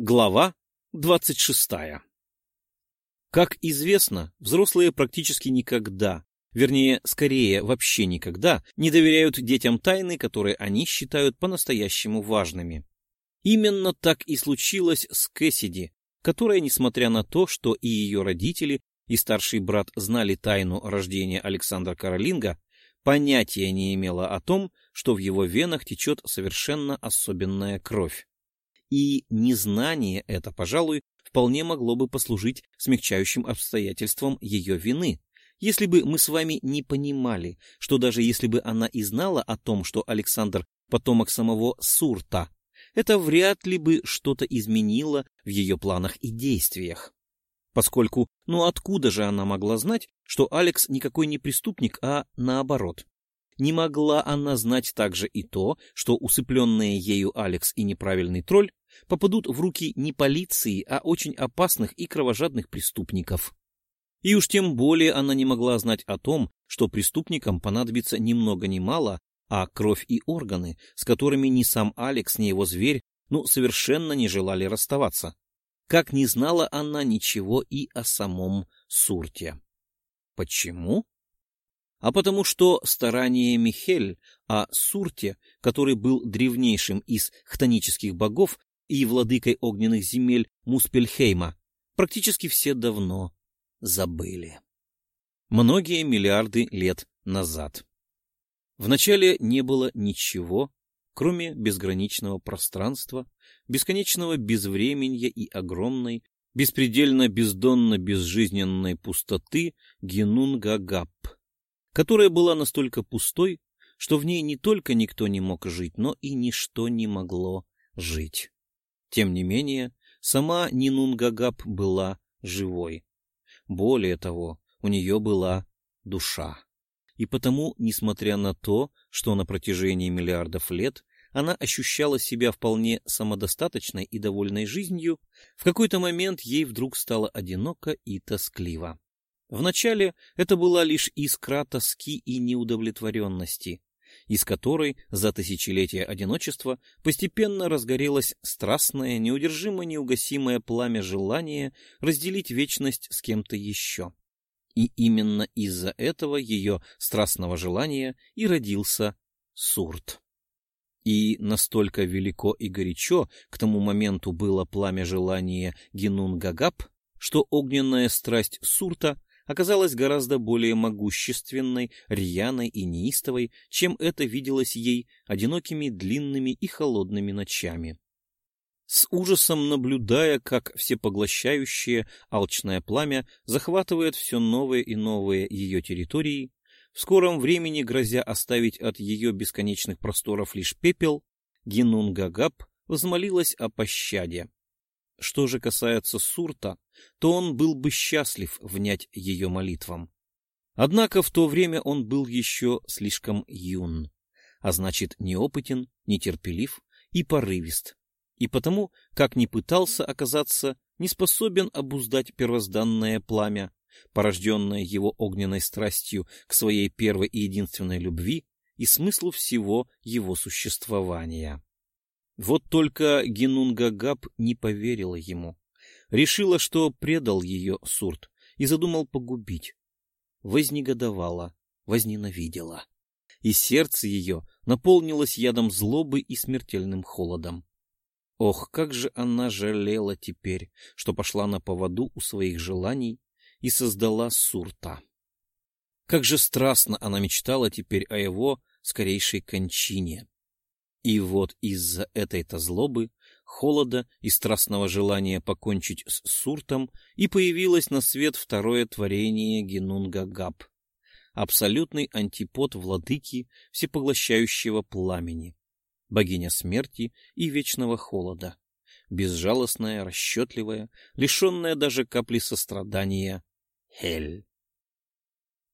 Глава 26. Как известно, взрослые практически никогда, вернее, скорее вообще никогда, не доверяют детям тайны, которые они считают по-настоящему важными. Именно так и случилось с Кэссиди, которая, несмотря на то, что и ее родители, и старший брат знали тайну рождения Александра Каролинга, понятия не имела о том, что в его венах течет совершенно особенная кровь. И незнание это, пожалуй, вполне могло бы послужить смягчающим обстоятельством ее вины, если бы мы с вами не понимали, что даже если бы она и знала о том, что Александр — потомок самого Сурта, это вряд ли бы что-то изменило в ее планах и действиях. Поскольку, ну откуда же она могла знать, что Алекс никакой не преступник, а наоборот? Не могла она знать также и то, что усыпленные ею Алекс и неправильный тролль попадут в руки не полиции, а очень опасных и кровожадных преступников. И уж тем более она не могла знать о том, что преступникам понадобится ни много ни мало, а кровь и органы, с которыми ни сам Алекс, ни его зверь, ну, совершенно не желали расставаться. Как не знала она ничего и о самом Сурте. Почему? А потому что старание Михель о Сурте, который был древнейшим из хтонических богов, и владыкой огненных земель Муспельхейма практически все давно забыли. Многие миллиарды лет назад. Вначале не было ничего, кроме безграничного пространства, бесконечного безвременья и огромной, беспредельно бездонно безжизненной пустоты Генунгагап, которая была настолько пустой, что в ней не только никто не мог жить, но и ничто не могло жить. Тем не менее, сама Нинунгагап была живой. Более того, у нее была душа. И потому, несмотря на то, что на протяжении миллиардов лет она ощущала себя вполне самодостаточной и довольной жизнью, в какой-то момент ей вдруг стало одиноко и тоскливо. Вначале это была лишь искра тоски и неудовлетворенности, из которой за тысячелетия одиночества постепенно разгорелось страстное, неудержимо неугасимое пламя желания разделить вечность с кем-то еще. И именно из-за этого ее страстного желания и родился Сурт. И настолько велико и горячо к тому моменту было пламя желания Генун-Гагап, что огненная страсть Сурта оказалась гораздо более могущественной, рьяной и неистовой, чем это виделось ей одинокими длинными и холодными ночами. С ужасом наблюдая, как всепоглощающее алчное пламя захватывает все новые и новые ее территории, в скором времени грозя оставить от ее бесконечных просторов лишь пепел, Генунгагап возмолилась о пощаде. Что же касается Сурта, то он был бы счастлив внять ее молитвам. Однако в то время он был еще слишком юн, а значит неопытен, нетерпелив и порывист, и потому, как ни пытался оказаться, не способен обуздать первозданное пламя, порожденное его огненной страстью к своей первой и единственной любви и смыслу всего его существования. Вот только Генунгагап не поверила ему. Решила, что предал ее Сурт и задумал погубить. Вознегодовала, возненавидела. И сердце ее наполнилось ядом злобы и смертельным холодом. Ох, как же она жалела теперь, что пошла на поводу у своих желаний и создала Сурта. Как же страстно она мечтала теперь о его скорейшей кончине. И вот из-за этой-то злобы, холода и страстного желания покончить с Суртом и появилось на свет второе творение Генунга Габ, абсолютный антипод владыки всепоглощающего пламени, богиня смерти и вечного холода, безжалостная, расчетливая, лишенная даже капли сострадания Хель.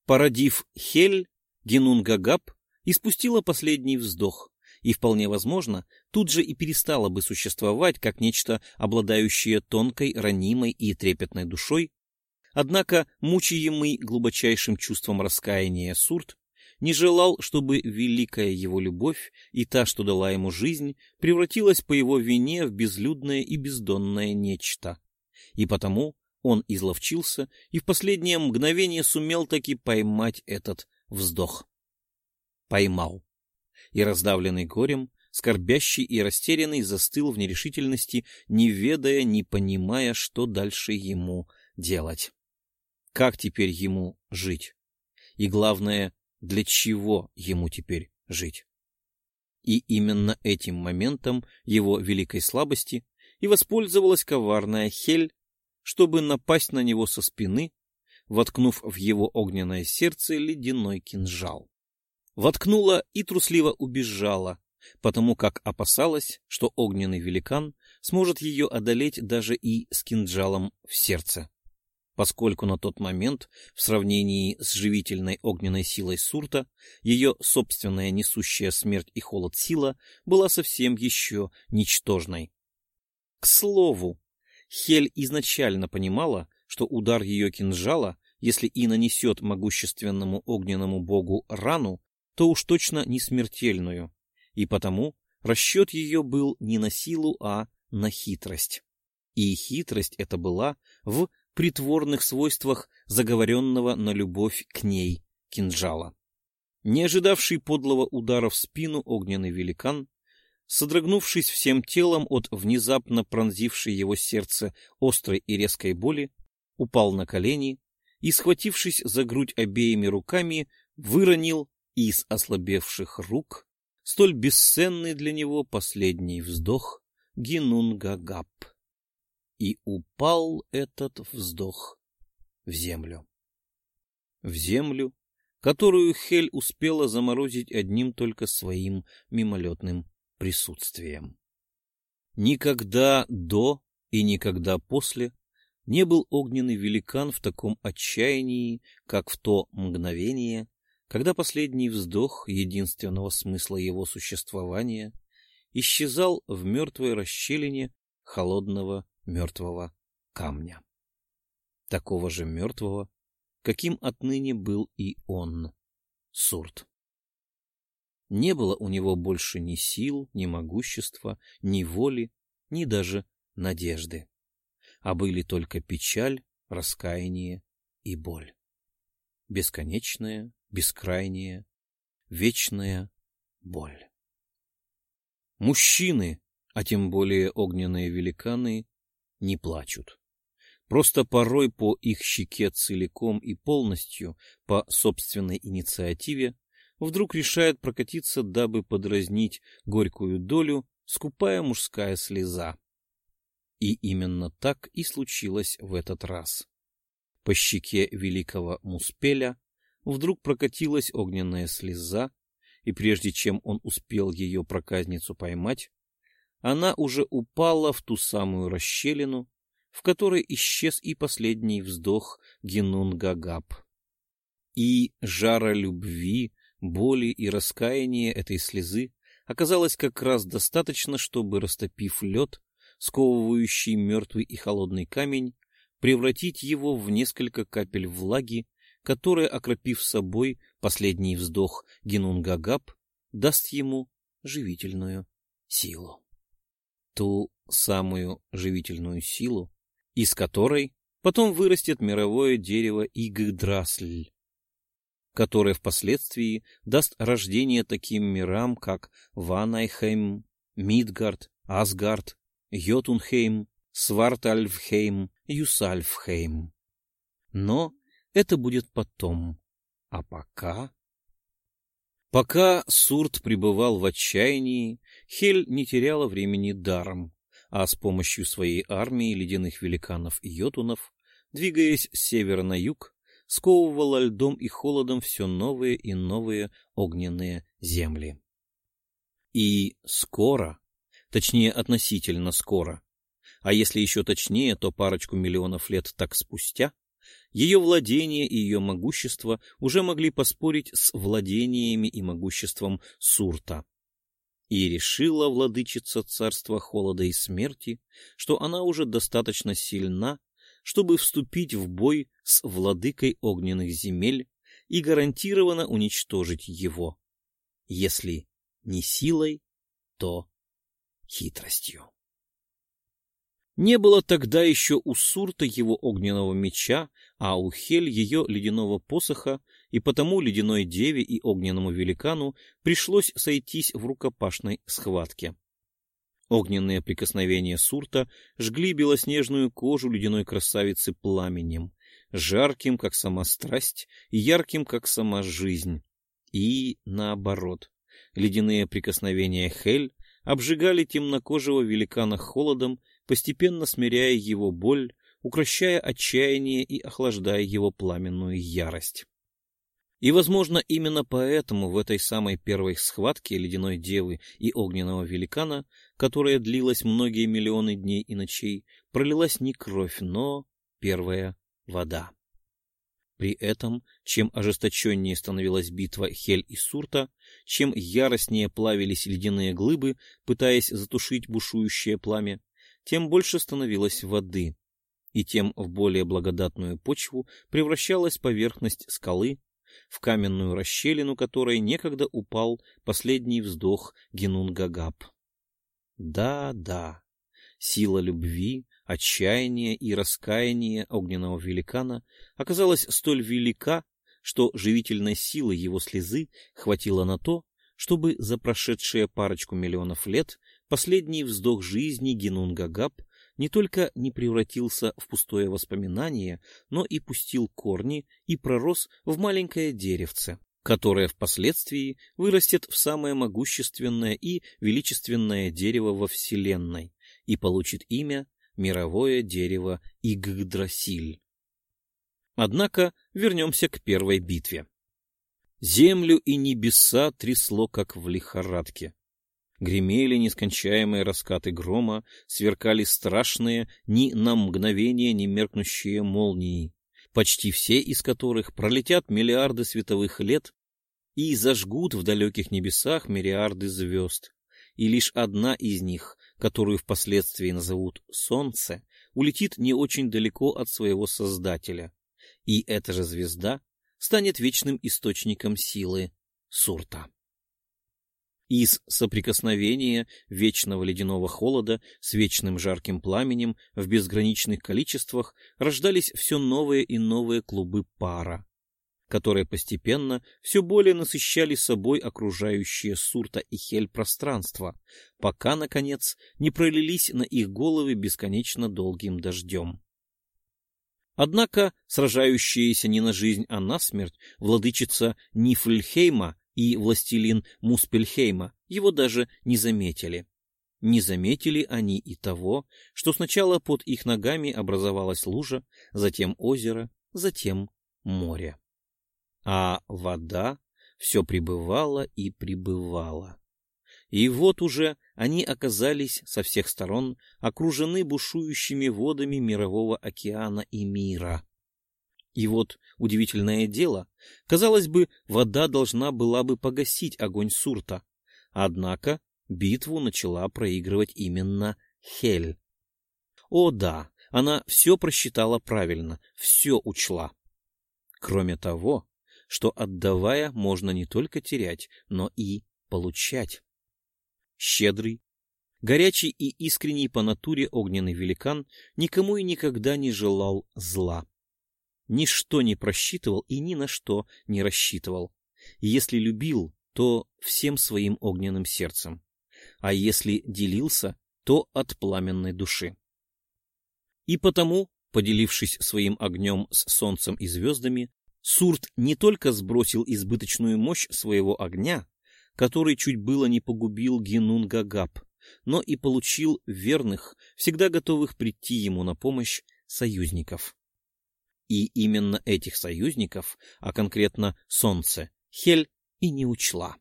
Породив Хель, Генунга Габ испустила последний вздох, и, вполне возможно, тут же и перестала бы существовать как нечто, обладающее тонкой, ранимой и трепетной душой. Однако, мучаемый глубочайшим чувством раскаяния Сурт, не желал, чтобы великая его любовь и та, что дала ему жизнь, превратилась по его вине в безлюдное и бездонное нечто. И потому он изловчился и в последнее мгновение сумел таки поймать этот вздох. Поймал. И, раздавленный горем, скорбящий и растерянный, застыл в нерешительности, не ведая, не понимая, что дальше ему делать. Как теперь ему жить? И главное, для чего ему теперь жить? И именно этим моментом его великой слабости и воспользовалась коварная Хель, чтобы напасть на него со спины, воткнув в его огненное сердце ледяной кинжал. Воткнула и трусливо убежала, потому как опасалась, что огненный великан сможет ее одолеть даже и с кинжалом в сердце поскольку на тот момент, в сравнении с живительной огненной силой Сурта, ее собственная несущая смерть и холод сила была совсем еще ничтожной. К слову, Хель изначально понимала, что удар ее кинжала, если и нанесет могущественному огненному богу рану, то уж точно не смертельную, и потому расчет ее был не на силу, а на хитрость. И хитрость эта была в притворных свойствах заговоренного на любовь к ней кинжала. Не ожидавший подлого удара в спину огненный великан, содрогнувшись всем телом от внезапно пронзившей его сердце острой и резкой боли, упал на колени и, схватившись за грудь обеими руками, выронил из ослабевших рук столь бесценный для него последний вздох Гинунгагап и упал этот вздох в землю. В землю, которую Хель успела заморозить одним только своим мимолетным присутствием. Никогда до и никогда после не был огненный великан в таком отчаянии, как в то мгновение, когда последний вздох единственного смысла его существования исчезал в мертвой расщелине холодного мертвого камня. Такого же мертвого, каким отныне был и он, Сурт. Не было у него больше ни сил, ни могущества, ни воли, ни даже надежды, а были только печаль, раскаяние и боль. Бесконечная, бескрайняя, вечная боль. Мужчины, а тем более огненные великаны, не плачут. Просто порой по их щеке целиком и полностью, по собственной инициативе, вдруг решает прокатиться, дабы подразнить горькую долю, скупая мужская слеза. И именно так и случилось в этот раз. По щеке великого Муспеля вдруг прокатилась огненная слеза, и прежде чем он успел ее проказницу поймать, она уже упала в ту самую расщелину, в которой исчез и последний вздох Генун-Гагап. И жара любви, боли и раскаяния этой слезы оказалось как раз достаточно, чтобы, растопив лед, сковывающий мертвый и холодный камень, превратить его в несколько капель влаги, которая, окропив собой последний вздох Гиннунгагап, даст ему живительную силу ту самую живительную силу, из которой потом вырастет мировое дерево Иггдрасиль, которое впоследствии даст рождение таким мирам, как Ванахейм, Мидгард, Асгард, Йотунхейм, Свартальфхейм, Юсальфхейм. Но это будет потом. А пока... Пока Сурт пребывал в отчаянии, Хель не теряла времени даром, а с помощью своей армии ледяных великанов и йотунов, двигаясь с севера на юг, сковывала льдом и холодом все новые и новые огненные земли. И скоро, точнее относительно скоро, а если еще точнее, то парочку миллионов лет так спустя, ее владение и ее могущество уже могли поспорить с владениями и могуществом Сурта. И решила владычица царства холода и смерти, что она уже достаточно сильна, чтобы вступить в бой с владыкой огненных земель, и гарантированно уничтожить его. Если не силой, то хитростью. Не было тогда еще у Сурта его огненного меча, а у Хель ее ледяного посоха, и потому ледяной деве и огненному великану пришлось сойтись в рукопашной схватке. Огненные прикосновения Сурта жгли белоснежную кожу ледяной красавицы пламенем, жарким, как сама страсть, и ярким, как сама жизнь. И наоборот, ледяные прикосновения Хель обжигали темнокожего великана холодом, постепенно смиряя его боль, укращая отчаяние и охлаждая его пламенную ярость. И, возможно, именно поэтому в этой самой первой схватке ледяной девы и огненного великана, которая длилась многие миллионы дней и ночей, пролилась не кровь, но первая вода. При этом, чем ожесточеннее становилась битва Хель и Сурта, чем яростнее плавились ледяные глыбы, пытаясь затушить бушующее пламя, тем больше становилось воды, и тем в более благодатную почву превращалась поверхность скалы, в каменную расщелину которой некогда упал последний вздох Генунгагап. Да-да, сила любви, отчаяния и раскаяния огненного великана оказалась столь велика, что живительной силы его слезы хватило на то, чтобы за прошедшие парочку миллионов лет последний вздох жизни Генунгагап не только не превратился в пустое воспоминание, но и пустил корни и пророс в маленькое деревце, которое впоследствии вырастет в самое могущественное и величественное дерево во Вселенной и получит имя мировое дерево Игдрасиль. Однако вернемся к первой битве. Землю и небеса трясло, как в лихорадке. Гремели нескончаемые раскаты грома, сверкали страшные, ни на мгновение не меркнущие молнии, почти все из которых пролетят миллиарды световых лет и зажгут в далеких небесах миллиарды звезд. И лишь одна из них, которую впоследствии назовут Солнце, улетит не очень далеко от своего Создателя. И эта же звезда станет вечным источником силы Сурта. Из соприкосновения вечного ледяного холода с вечным жарким пламенем в безграничных количествах рождались все новые и новые клубы пара, которые постепенно все более насыщали собой окружающее Сурта и Хель пространство, пока, наконец, не пролились на их головы бесконечно долгим дождем. Однако сражающаяся не на жизнь, а на смерть владычица Нифльхейма и властелин Муспельхейма его даже не заметили. Не заметили они и того, что сначала под их ногами образовалась лужа, затем озеро, затем море а вода все прибывала и прибывала. И вот уже они оказались со всех сторон окружены бушующими водами мирового океана и мира. И вот удивительное дело, казалось бы, вода должна была бы погасить огонь Сурта, однако битву начала проигрывать именно Хель. О да, она все просчитала правильно, все учла. Кроме того, что отдавая можно не только терять, но и получать. Щедрый, горячий и искренний по натуре огненный великан никому и никогда не желал зла. Ничто не просчитывал и ни на что не рассчитывал. если любил, то всем своим огненным сердцем. А если делился, то от пламенной души. И потому, поделившись своим огнем с солнцем и звездами, Сурт не только сбросил избыточную мощь своего огня, который чуть было не погубил Генунгагап, но и получил верных, всегда готовых прийти ему на помощь, союзников. И именно этих союзников, а конкретно Солнце, Хель и не учла.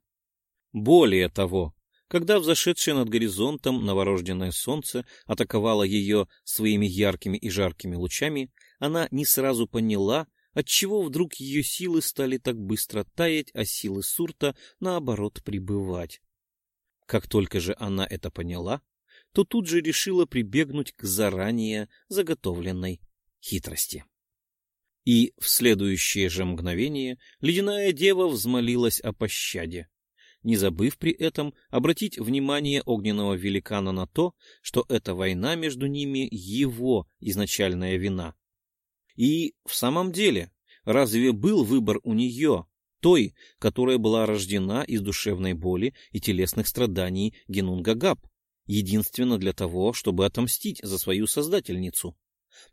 Более того, когда взошедшее над горизонтом новорожденное солнце атаковало ее своими яркими и жаркими лучами, она не сразу поняла, отчего вдруг ее силы стали так быстро таять, а силы Сурта, наоборот, прибывать. Как только же она это поняла, то тут же решила прибегнуть к заранее заготовленной хитрости. И в следующее же мгновение ледяная дева взмолилась о пощаде, не забыв при этом обратить внимание огненного великана на то, что эта война между ними его изначальная вина. И в самом деле, разве был выбор у нее, той, которая была рождена из душевной боли и телесных страданий Генунгагап, единственно для того, чтобы отомстить за свою создательницу?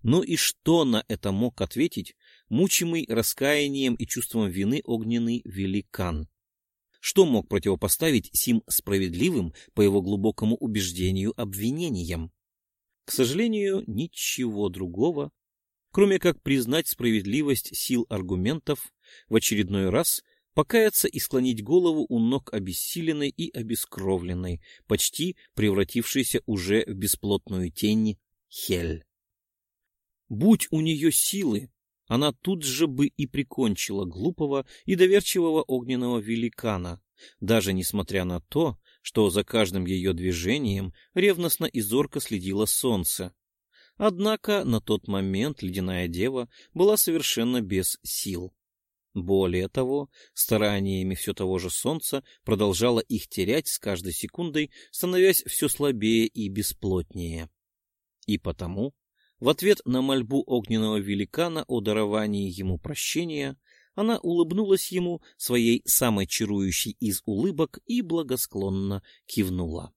Ну и что на это мог ответить мучимый раскаянием и чувством вины огненный великан? Что мог противопоставить сим справедливым, по его глубокому убеждению, обвинениям? К сожалению, ничего другого, кроме как признать справедливость сил аргументов, в очередной раз покаяться и склонить голову у ног обессиленной и обескровленной, почти превратившейся уже в бесплотную тень Хель. Будь у нее силы, она тут же бы и прикончила глупого и доверчивого огненного великана, даже несмотря на то, что за каждым ее движением ревностно и зорко следило солнце. Однако на тот момент ледяная дева была совершенно без сил. Более того, стараниями все того же солнца продолжала их терять с каждой секундой, становясь все слабее и бесплотнее. И потому в ответ на мольбу огненного великана о даровании ему прощения, она улыбнулась ему своей самой чарующей из улыбок и благосклонно кивнула.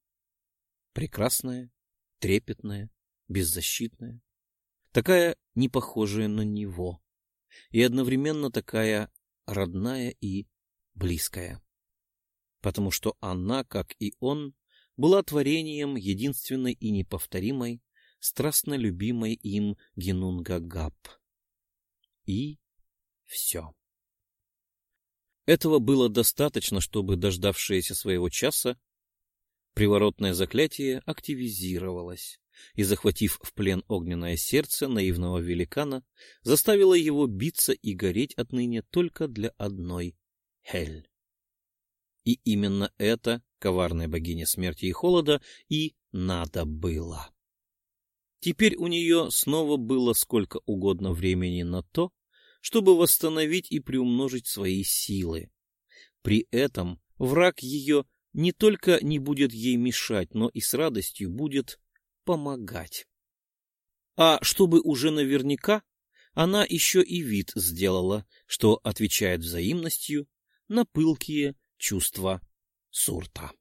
Прекрасная, трепетная, беззащитная, такая не похожая на него, и одновременно такая родная и близкая. Потому что она, как и он, была творением единственной и неповторимой страстно любимой им Генунгагап. И все. Этого было достаточно, чтобы, дождавшееся своего часа, приворотное заклятие активизировалось и, захватив в плен огненное сердце наивного великана, заставило его биться и гореть отныне только для одной Хель. И именно это коварная богиня смерти и холода и надо было. Теперь у нее снова было сколько угодно времени на то, чтобы восстановить и приумножить свои силы. При этом враг ее не только не будет ей мешать, но и с радостью будет помогать. А чтобы уже наверняка, она еще и вид сделала, что отвечает взаимностью на пылкие чувства Сурта.